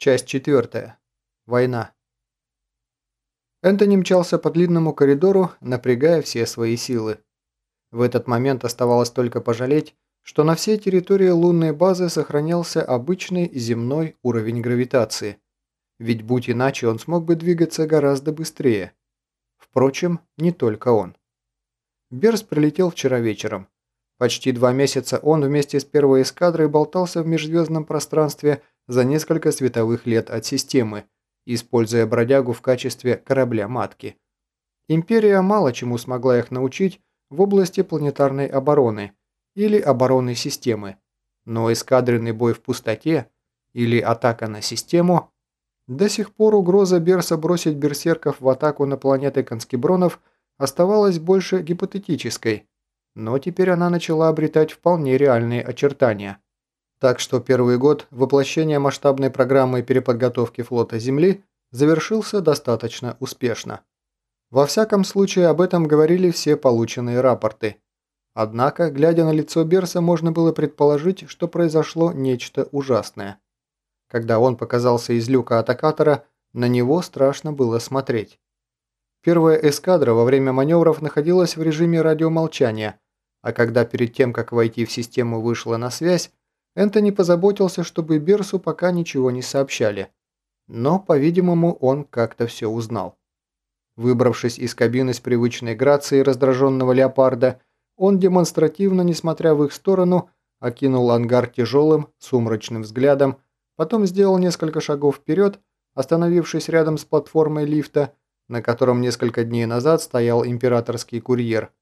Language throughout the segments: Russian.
Часть четвертая. Война. Энтони мчался по длинному коридору, напрягая все свои силы. В этот момент оставалось только пожалеть, что на всей территории лунной базы сохранялся обычный земной уровень гравитации. Ведь будь иначе, он смог бы двигаться гораздо быстрее. Впрочем, не только он. Берс прилетел вчера вечером. Почти два месяца он вместе с первой эскадрой болтался в межзвездном пространстве за несколько световых лет от системы, используя бродягу в качестве корабля-матки. Империя мало чему смогла их научить в области планетарной обороны или обороны системы, но эскадренный бой в пустоте или атака на систему до сих пор угроза Берса бросить берсерков в атаку на планеты Конскебронов оставалась больше гипотетической, но теперь она начала обретать вполне реальные очертания. Так что первый год воплощения масштабной программы переподготовки флота Земли завершился достаточно успешно. Во всяком случае, об этом говорили все полученные рапорты. Однако, глядя на лицо Берса, можно было предположить, что произошло нечто ужасное. Когда он показался из люка атакатора, на него страшно было смотреть. Первая эскадра во время маневров находилась в режиме радиомолчания, а когда перед тем, как войти в систему, вышла на связь, Энтони позаботился, чтобы Берсу пока ничего не сообщали. Но, по-видимому, он как-то все узнал. Выбравшись из кабины с привычной грацией раздраженного леопарда, он демонстративно, несмотря в их сторону, окинул ангар тяжелым, сумрачным взглядом, потом сделал несколько шагов вперед, остановившись рядом с платформой лифта, на котором несколько дней назад стоял императорский курьер.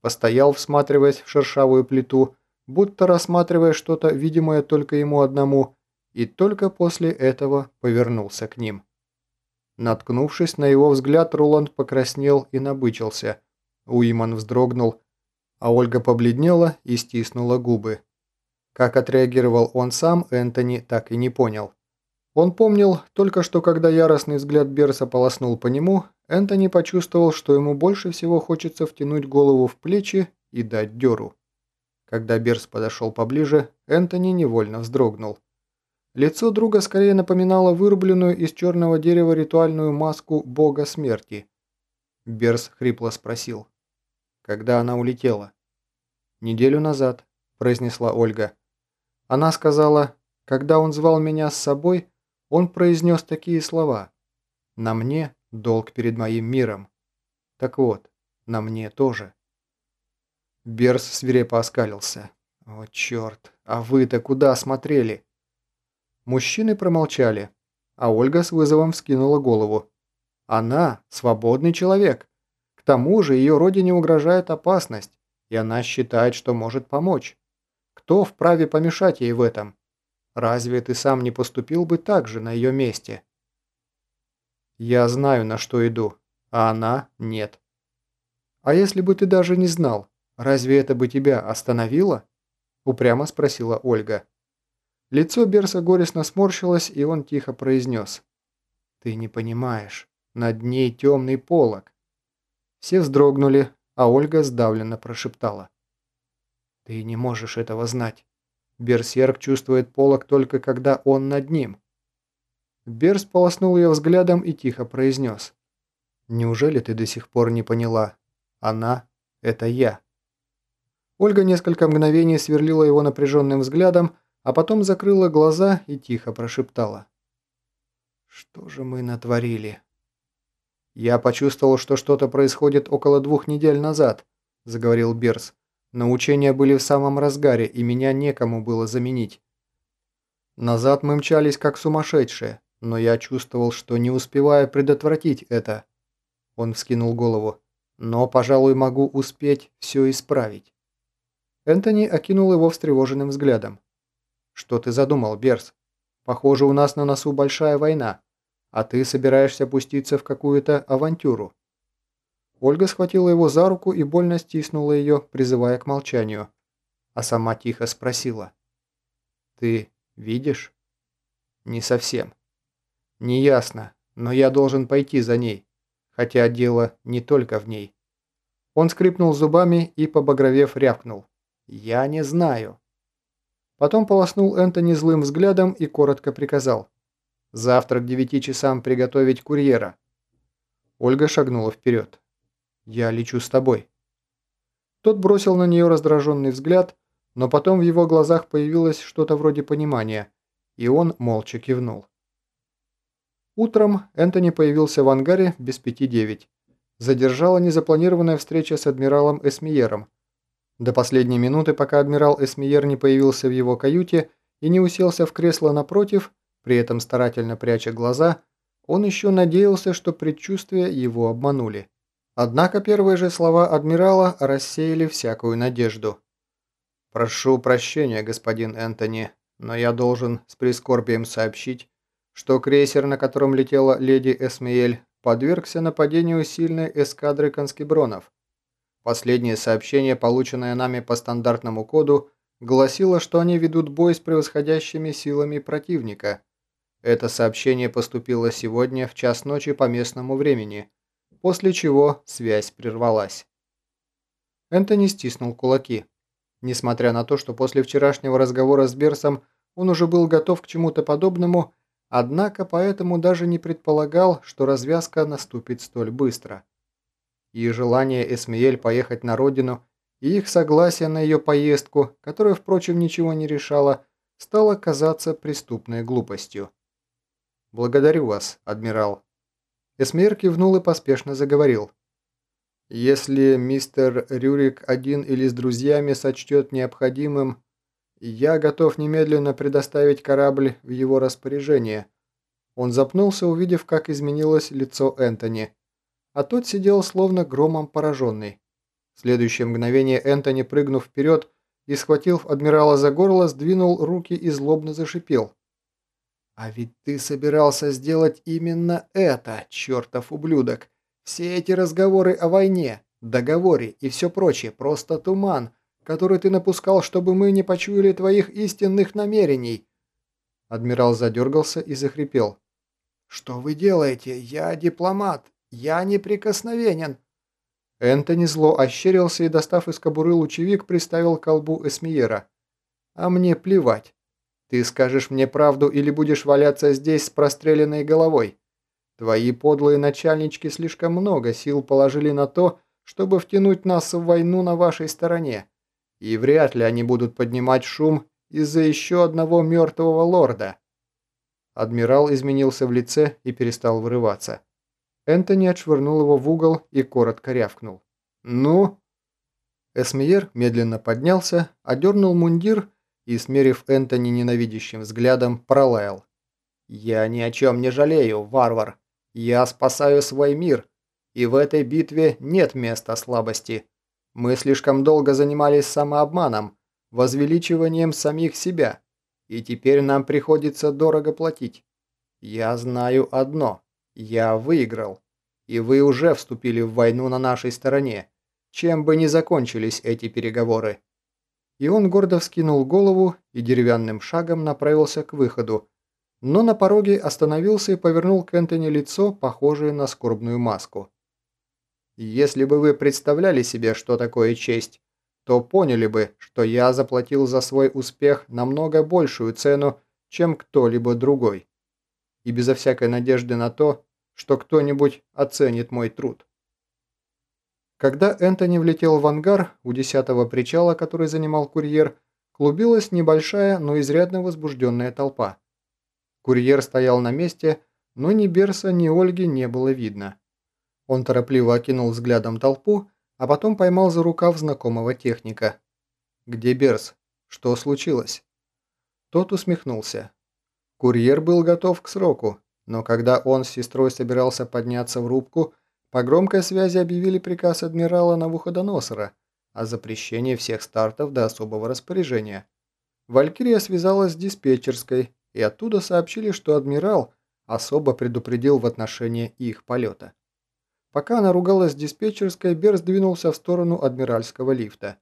Постоял, всматриваясь в шершавую плиту, будто рассматривая что-то видимое только ему одному, и только после этого повернулся к ним. Наткнувшись на его взгляд, Роланд покраснел и набычился. Уиман вздрогнул, а Ольга побледнела и стиснула губы. Как отреагировал он сам, Энтони так и не понял. Он помнил только, что когда яростный взгляд Берса полоснул по нему, Энтони почувствовал, что ему больше всего хочется втянуть голову в плечи и дать дёру. Когда Берс подошел поближе, Энтони невольно вздрогнул. Лицо друга скорее напоминало вырубленную из черного дерева ритуальную маску бога смерти. Берс хрипло спросил. Когда она улетела? «Неделю назад», – произнесла Ольга. Она сказала, когда он звал меня с собой, он произнес такие слова. «На мне долг перед моим миром». Так вот, на мне тоже. Берс свирепо оскалился. «О, черт! А вы-то куда смотрели?» Мужчины промолчали, а Ольга с вызовом вскинула голову. «Она – свободный человек. К тому же ее родине угрожает опасность, и она считает, что может помочь. Кто вправе помешать ей в этом? Разве ты сам не поступил бы так же на ее месте?» «Я знаю, на что иду, а она – нет». «А если бы ты даже не знал, «Разве это бы тебя остановило?» – упрямо спросила Ольга. Лицо Берса горестно сморщилось, и он тихо произнес. «Ты не понимаешь. Над ней темный полог». Все вздрогнули, а Ольга сдавленно прошептала. «Ты не можешь этого знать. Берсерк чувствует полог только когда он над ним». Берс полоснул ее взглядом и тихо произнес. «Неужели ты до сих пор не поняла? Она – это я». Ольга несколько мгновений сверлила его напряженным взглядом, а потом закрыла глаза и тихо прошептала. «Что же мы натворили?» «Я почувствовал, что что-то происходит около двух недель назад», – заговорил Берс. «Но учения были в самом разгаре, и меня некому было заменить. Назад мы мчались как сумасшедшие, но я чувствовал, что не успеваю предотвратить это». Он вскинул голову. «Но, пожалуй, могу успеть все исправить». Энтони окинул его встревоженным взглядом. «Что ты задумал, Берс? Похоже, у нас на носу большая война, а ты собираешься пуститься в какую-то авантюру». Ольга схватила его за руку и больно стиснула ее, призывая к молчанию, а сама тихо спросила. «Ты видишь?» «Не совсем. Неясно, но я должен пойти за ней, хотя дело не только в ней». Он скрипнул зубами и, побагровев, рявкнул. «Я не знаю». Потом полоснул Энтони злым взглядом и коротко приказал. Завтра к девяти часам приготовить курьера». Ольга шагнула вперед. «Я лечу с тобой». Тот бросил на нее раздраженный взгляд, но потом в его глазах появилось что-то вроде понимания, и он молча кивнул. Утром Энтони появился в ангаре без пяти девять. Задержала незапланированная встреча с адмиралом Эсмиером. До последней минуты, пока адмирал Эсмиер не появился в его каюте и не уселся в кресло напротив, при этом старательно пряча глаза, он еще надеялся, что предчувствия его обманули. Однако первые же слова адмирала рассеяли всякую надежду. «Прошу прощения, господин Энтони, но я должен с прискорбием сообщить, что крейсер, на котором летела леди Эсмиэль, подвергся нападению сильной эскадры конскебронов. Последнее сообщение, полученное нами по стандартному коду, гласило, что они ведут бой с превосходящими силами противника. Это сообщение поступило сегодня в час ночи по местному времени, после чего связь прервалась. Энтони стиснул кулаки. Несмотря на то, что после вчерашнего разговора с Берсом он уже был готов к чему-то подобному, однако поэтому даже не предполагал, что развязка наступит столь быстро. И желание Эсмиэль поехать на родину, и их согласие на ее поездку, которая, впрочем, ничего не решала, стало казаться преступной глупостью. «Благодарю вас, адмирал». Эсмейр кивнул и поспешно заговорил. Если мистер Рюрик один или с друзьями сочтет необходимым, я готов немедленно предоставить корабль в его распоряжение. Он запнулся, увидев, как изменилось лицо Энтони, а тот сидел словно громом пораженный. В следующее мгновение Энтони, прыгнув вперед и схватив адмирала за горло, сдвинул руки и злобно зашипел. «А ведь ты собирался сделать именно это, чертов ублюдок!» Все эти разговоры о войне, договоре и все прочее – просто туман, который ты напускал, чтобы мы не почуяли твоих истинных намерений». Адмирал задергался и захрипел. «Что вы делаете? Я дипломат. Я неприкосновенен». Энтони зло ощерился и, достав из кобуры лучевик, приставил к колбу Эсмиера. «А мне плевать. Ты скажешь мне правду или будешь валяться здесь с простреленной головой. Твои подлые начальнички слишком много сил положили на то, чтобы втянуть нас в войну на вашей стороне. И вряд ли они будут поднимать шум из-за еще одного мертвого лорда». Адмирал изменился в лице и перестал вырываться. Энтони отшвырнул его в угол и коротко рявкнул. «Ну?» Эсмиер медленно поднялся, одернул мундир и, смерив Энтони ненавидящим взглядом, пролаял. «Я ни о чем не жалею, варвар. Я спасаю свой мир, и в этой битве нет места слабости. Мы слишком долго занимались самообманом, возвеличиванием самих себя, и теперь нам приходится дорого платить. Я знаю одно. Я выиграл. И вы уже вступили в войну на нашей стороне, чем бы ни закончились эти переговоры. И он гордо вскинул голову и деревянным шагом направился к выходу, но на пороге остановился и повернул к Энтони лицо, похожее на скорбную маску. «Если бы вы представляли себе, что такое честь, то поняли бы, что я заплатил за свой успех намного большую цену, чем кто-либо другой. И безо всякой надежды на то, что кто-нибудь оценит мой труд». Когда Энтони влетел в ангар, у десятого причала, который занимал курьер, клубилась небольшая, но изрядно возбужденная толпа. Курьер стоял на месте, но ни Берса, ни Ольги не было видно. Он торопливо окинул взглядом толпу, а потом поймал за рукав знакомого техника. «Где Берс? Что случилось?» Тот усмехнулся. Курьер был готов к сроку, но когда он с сестрой собирался подняться в рубку, по громкой связи объявили приказ адмирала Навуходоносора о запрещении всех стартов до особого распоряжения. Валькирия связалась с диспетчерской и оттуда сообщили, что адмирал особо предупредил в отношении их полета. Пока она ругалась с диспетчерской, Берс двинулся в сторону адмиральского лифта.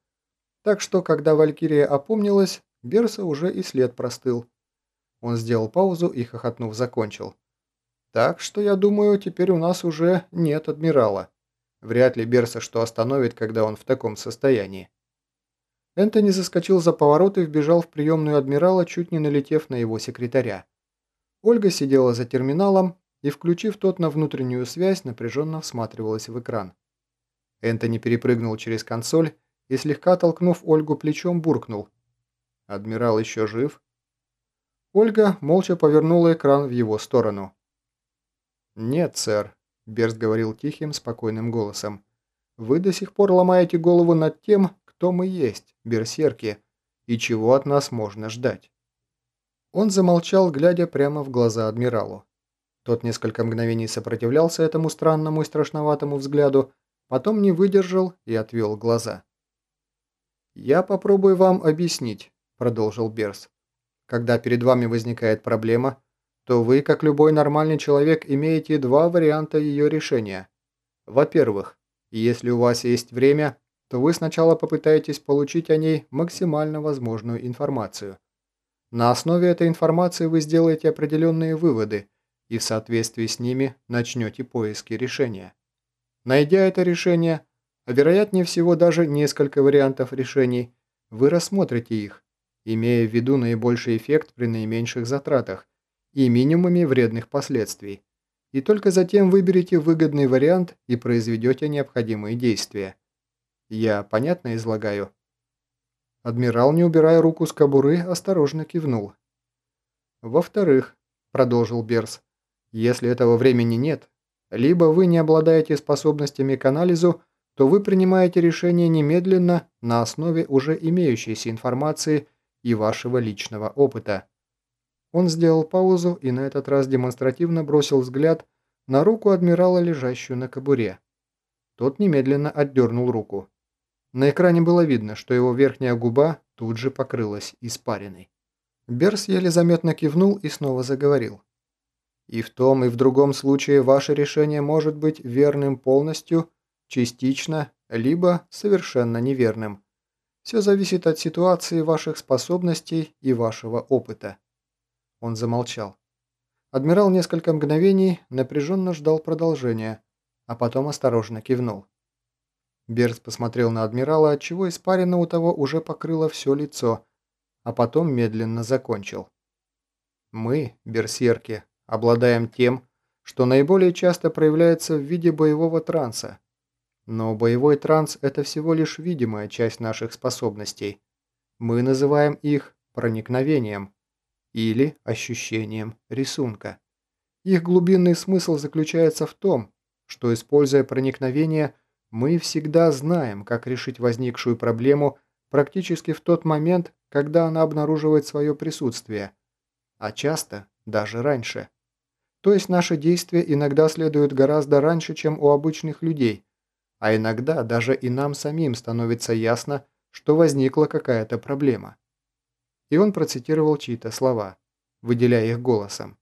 Так что, когда Валькирия опомнилась, Берса уже и след простыл. Он сделал паузу и, хохотнув, закончил. «Так что, я думаю, теперь у нас уже нет адмирала. Вряд ли Берса что остановит, когда он в таком состоянии». Энтони заскочил за поворот и вбежал в приемную адмирала, чуть не налетев на его секретаря. Ольга сидела за терминалом и, включив тот на внутреннюю связь, напряженно всматривалась в экран. Энтони перепрыгнул через консоль и, слегка толкнув Ольгу плечом, буркнул. «Адмирал еще жив?» Ольга молча повернула экран в его сторону. «Нет, сэр», – Берст говорил тихим, спокойным голосом. «Вы до сих пор ломаете голову над тем, кто мы есть, берсерки, и чего от нас можно ждать». Он замолчал, глядя прямо в глаза адмиралу. Тот несколько мгновений сопротивлялся этому странному и страшноватому взгляду, потом не выдержал и отвел глаза. «Я попробую вам объяснить», – продолжил Берс. «Когда перед вами возникает проблема, то вы, как любой нормальный человек, имеете два варианта ее решения. Во-первых, если у вас есть время, то вы сначала попытаетесь получить о ней максимально возможную информацию. На основе этой информации вы сделаете определенные выводы и в соответствии с ними начнете поиски решения. Найдя это решение, а вероятнее всего даже несколько вариантов решений, вы рассмотрите их, имея в виду наибольший эффект при наименьших затратах и минимуме вредных последствий, и только затем выберете выгодный вариант и произведете необходимые действия. Я понятно излагаю? Адмирал, не убирая руку с кобуры, осторожно кивнул. «Во-вторых», – продолжил Берс, – «если этого времени нет, либо вы не обладаете способностями к анализу, то вы принимаете решение немедленно на основе уже имеющейся информации и вашего личного опыта». Он сделал паузу и на этот раз демонстративно бросил взгляд на руку адмирала, лежащую на кобуре. Тот немедленно отдернул руку. На экране было видно, что его верхняя губа тут же покрылась испариной. Берс еле заметно кивнул и снова заговорил. «И в том, и в другом случае ваше решение может быть верным полностью, частично, либо совершенно неверным. Все зависит от ситуации ваших способностей и вашего опыта». Он замолчал. Адмирал несколько мгновений напряженно ждал продолжения, а потом осторожно кивнул. Берс посмотрел на адмирала, отчего испарина у того уже покрыло все лицо, а потом медленно закончил. «Мы, берсерки, обладаем тем, что наиболее часто проявляется в виде боевого транса. Но боевой транс – это всего лишь видимая часть наших способностей. Мы называем их проникновением или ощущением рисунка. Их глубинный смысл заключается в том, что, используя проникновение – мы всегда знаем, как решить возникшую проблему практически в тот момент, когда она обнаруживает свое присутствие, а часто даже раньше. То есть наши действия иногда следуют гораздо раньше, чем у обычных людей, а иногда даже и нам самим становится ясно, что возникла какая-то проблема. И он процитировал чьи-то слова, выделяя их голосом.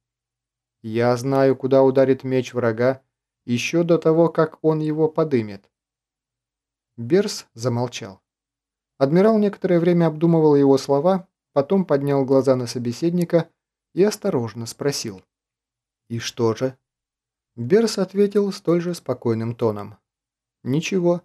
«Я знаю, куда ударит меч врага, еще до того, как он его подымет. Берс замолчал. Адмирал некоторое время обдумывал его слова, потом поднял глаза на собеседника и осторожно спросил. «И что же?» Берс ответил столь же спокойным тоном. «Ничего.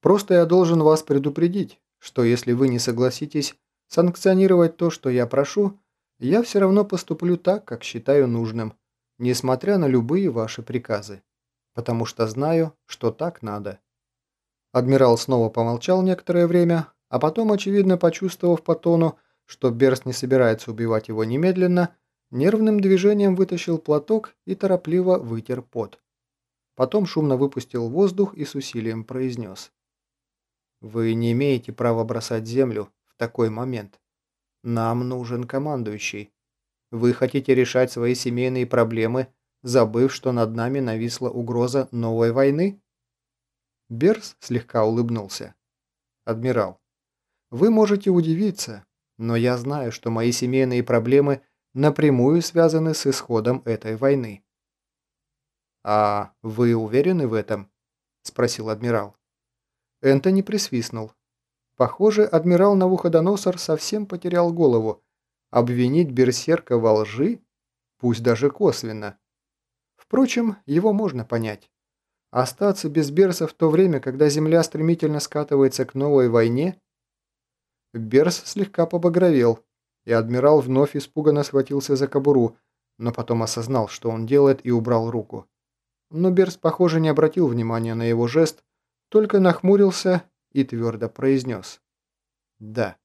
Просто я должен вас предупредить, что если вы не согласитесь санкционировать то, что я прошу, я все равно поступлю так, как считаю нужным, несмотря на любые ваши приказы, потому что знаю, что так надо». Адмирал снова помолчал некоторое время, а потом, очевидно почувствовав по тону, что Берс не собирается убивать его немедленно, нервным движением вытащил платок и торопливо вытер пот. Потом шумно выпустил воздух и с усилием произнес. «Вы не имеете права бросать землю такой момент. Нам нужен командующий. Вы хотите решать свои семейные проблемы, забыв, что над нами нависла угроза новой войны?» Берс слегка улыбнулся. «Адмирал, вы можете удивиться, но я знаю, что мои семейные проблемы напрямую связаны с исходом этой войны». «А вы уверены в этом?» – спросил адмирал. Энтони присвистнул. Похоже, адмирал Навуходоносор совсем потерял голову. Обвинить берсерка во лжи? Пусть даже косвенно. Впрочем, его можно понять. Остаться без Берса в то время, когда Земля стремительно скатывается к новой войне? Берс слегка побагровел, и адмирал вновь испуганно схватился за кобуру, но потом осознал, что он делает, и убрал руку. Но Берс, похоже, не обратил внимания на его жест, только нахмурился и твердо произнес «Да».